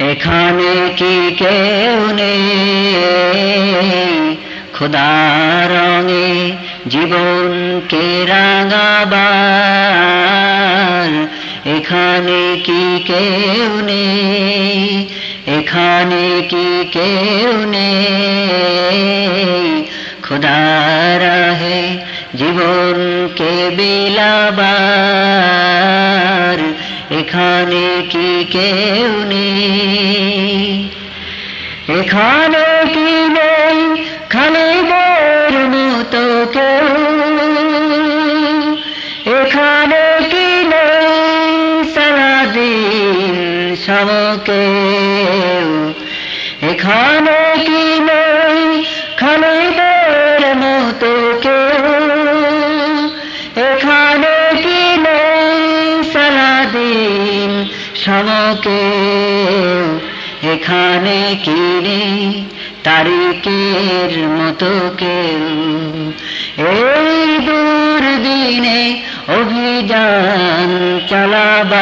এখানে কি কেউ নেই? খোদা রঙে জীবনকে রাঙাবার। এখানে কি কেউ নেই? এখানে কি কেউ নেই? খোদা রাহে জীবনকে বিলাবার। এখানে কি কেউ নেই? এখানে কি নেই? খালিদের মতো কেউ? এখানে কি নেই? সারাদিন সমকে এখানে কি নেই? খালিদের সমকে এখানে কি নেই তারিকের মতো কেউ। এই দূর দিনে অভিযান চালাবার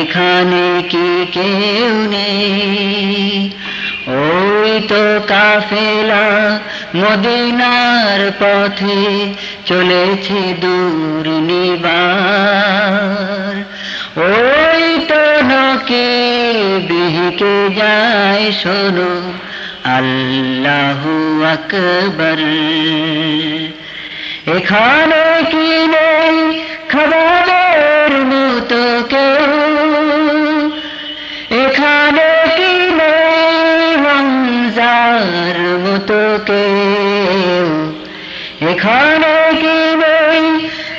এখানে কি কেউ নেই? ওই তো কাফেলা মদিনার পথে চলেছে দূর নিবার ওই তো নকে বিহিকে যায় শোনো আল্লাহু আকবর। এখানে কি নেই খাবারের মতো কেউ? এখানে কি নেই হংসার মতো কেউ? এখানে কি নেই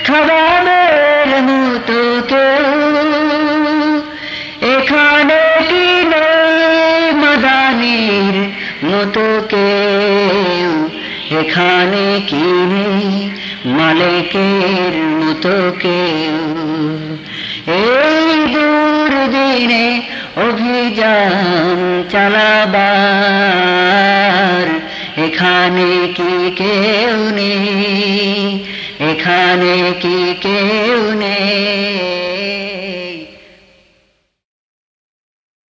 খাবারের মতো কেউ? মতো কেউ এখানে কি মালিকের মতো কেউ। এই দূর দিনে অভিযান চালাবার এখানে কি কেউ নেই? এখানে কি